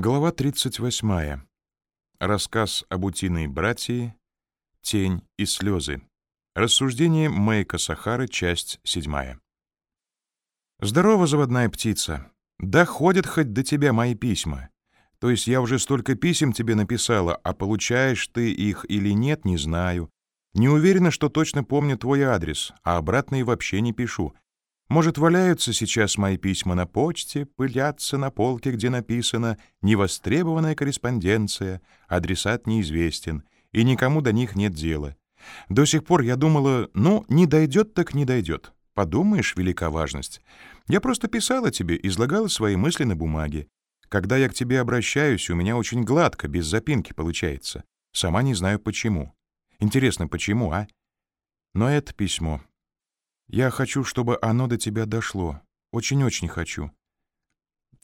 Глава 38. Рассказ об утиной братьи, тень и слезы. Рассуждение Мэйка Сахары, часть 7. Здорово, заводная птица. Доходят хоть до тебя мои письма. То есть я уже столько писем тебе написала, а получаешь ты их или нет, не знаю. Не уверена, что точно помню твой адрес, а обратно и вообще не пишу. Может, валяются сейчас мои письма на почте, пылятся на полке, где написано «Невостребованная корреспонденция», адресат неизвестен, и никому до них нет дела. До сих пор я думала, ну, не дойдет так не дойдет. Подумаешь, велика важность. Я просто писала тебе, излагала свои мысли на бумаге. Когда я к тебе обращаюсь, у меня очень гладко, без запинки получается. Сама не знаю почему. Интересно, почему, а? Но это письмо я хочу, чтобы оно до тебя дошло. Очень-очень хочу.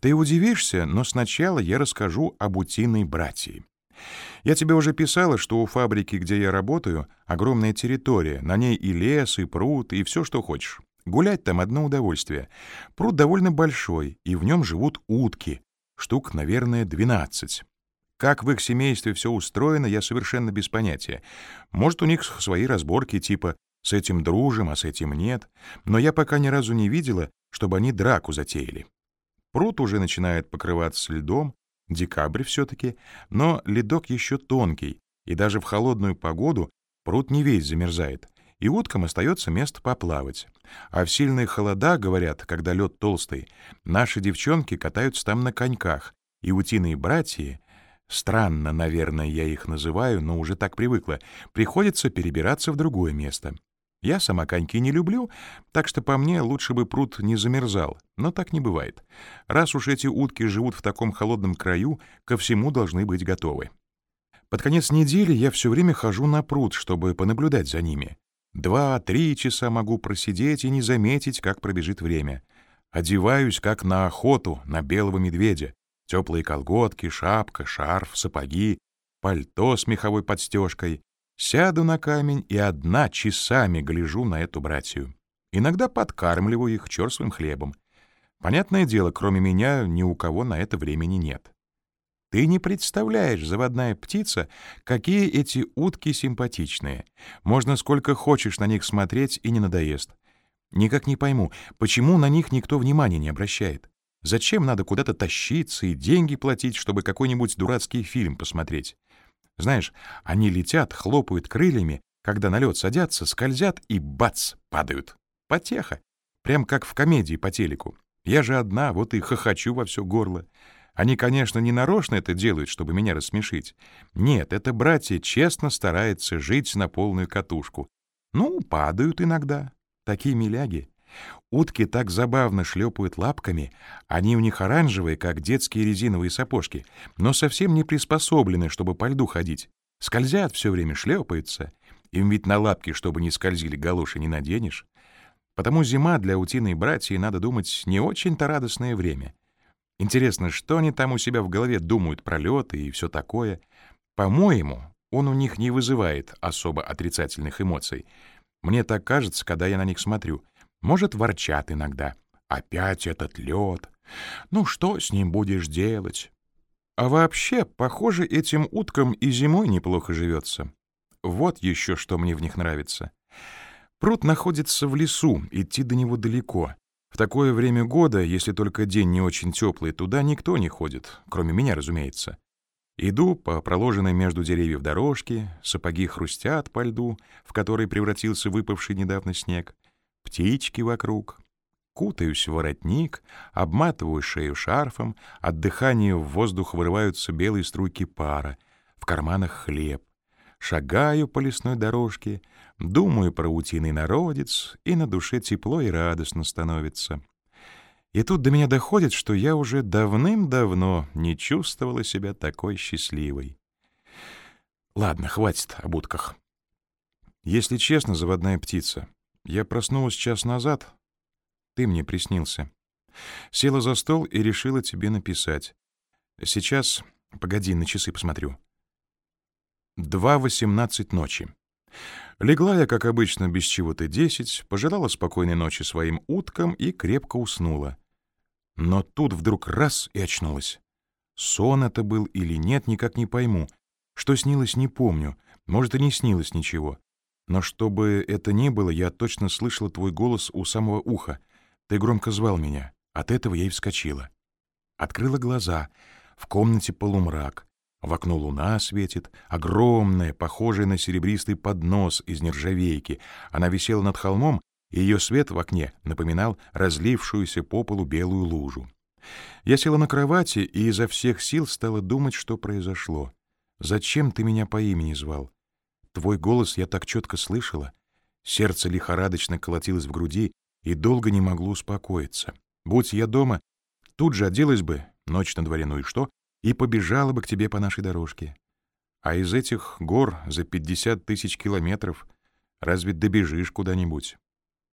Ты удивишься, но сначала я расскажу об утиной братьи. Я тебе уже писала, что у фабрики, где я работаю, огромная территория, на ней и лес, и пруд, и все, что хочешь. Гулять там одно удовольствие. Пруд довольно большой, и в нем живут утки, штук, наверное, 12. Как в их семействе все устроено, я совершенно без понятия. Может, у них свои разборки типа с этим дружим, а с этим нет. Но я пока ни разу не видела, чтобы они драку затеяли. Пруд уже начинает покрываться льдом, декабрь все-таки, но ледок еще тонкий, и даже в холодную погоду пруд не весь замерзает, и уткам остается место поплавать. А в сильные холода, говорят, когда лед толстый, наши девчонки катаются там на коньках, и утиные братья странно, наверное, я их называю, но уже так привыкла, приходится перебираться в другое место. Я сама коньки не люблю, так что по мне лучше бы пруд не замерзал, но так не бывает. Раз уж эти утки живут в таком холодном краю, ко всему должны быть готовы. Под конец недели я все время хожу на пруд, чтобы понаблюдать за ними. Два-три часа могу просидеть и не заметить, как пробежит время. Одеваюсь, как на охоту, на белого медведя. Теплые колготки, шапка, шарф, сапоги, пальто с меховой подстежкой. Сяду на камень и одна часами гляжу на эту братью. Иногда подкармливаю их черствым хлебом. Понятное дело, кроме меня ни у кого на это времени нет. Ты не представляешь, заводная птица, какие эти утки симпатичные. Можно сколько хочешь на них смотреть и не надоест. Никак не пойму, почему на них никто внимания не обращает. Зачем надо куда-то тащиться и деньги платить, чтобы какой-нибудь дурацкий фильм посмотреть? Знаешь, они летят, хлопают крыльями, когда на лед садятся, скользят и бац, падают. Потеха. Прям как в комедии по телеку. Я же одна, вот и хохочу во все горло. Они, конечно, не нарочно это делают, чтобы меня рассмешить. Нет, это братья честно стараются жить на полную катушку. Ну, падают иногда. Такие миляги. Утки так забавно шлепают лапками, они у них оранжевые, как детские резиновые сапожки, но совсем не приспособлены, чтобы по льду ходить. Скользят все время, шлепаются. Им ведь на лапки, чтобы не скользили, галоши не наденешь. Потому зима для утиной братьи, надо думать, не очень-то радостное время. Интересно, что они там у себя в голове думают про лёд и все такое. По-моему, он у них не вызывает особо отрицательных эмоций. Мне так кажется, когда я на них смотрю — может, ворчат иногда. Опять этот лед. Ну что с ним будешь делать? А вообще, похоже, этим уткам и зимой неплохо живется. Вот еще что мне в них нравится. Пруд находится в лесу, идти до него далеко. В такое время года, если только день не очень теплый, туда никто не ходит, кроме меня, разумеется. Иду по проложенной между деревьев дорожке, сапоги хрустят по льду, в который превратился выпавший недавно снег птички вокруг. Кутаюсь в воротник, обматываю шею шарфом, от дыхания в воздух вырываются белые струйки пара, в карманах хлеб. Шагаю по лесной дорожке, думаю про утиный народец, и на душе тепло и радостно становится. И тут до меня доходит, что я уже давным-давно не чувствовала себя такой счастливой. Ладно, хватит об утках. Если честно, заводная птица, я проснулась час назад. Ты мне приснился. Села за стол и решила тебе написать. Сейчас... Погоди, на часы посмотрю. Два восемнадцать ночи. Легла я, как обычно, без чего-то десять, пожелала спокойной ночи своим уткам и крепко уснула. Но тут вдруг раз и очнулась. Сон это был или нет, никак не пойму. Что снилось, не помню. Может, и не снилось ничего. Но чтобы это ни было, я точно слышала твой голос у самого уха. Ты громко звал меня. От этого я и вскочила. Открыла глаза. В комнате полумрак. В окно луна светит, огромная, похожая на серебристый поднос из нержавейки. Она висела над холмом, и ее свет в окне напоминал разлившуюся по полу белую лужу. Я села на кровати и изо всех сил стала думать, что произошло. «Зачем ты меня по имени звал? Твой голос я так четко слышала. Сердце лихорадочно колотилось в груди и долго не могло успокоиться. Будь я дома, тут же оделась бы, ночь на дворе, ну и что, и побежала бы к тебе по нашей дорожке. А из этих гор за пятьдесят тысяч километров разве добежишь куда-нибудь?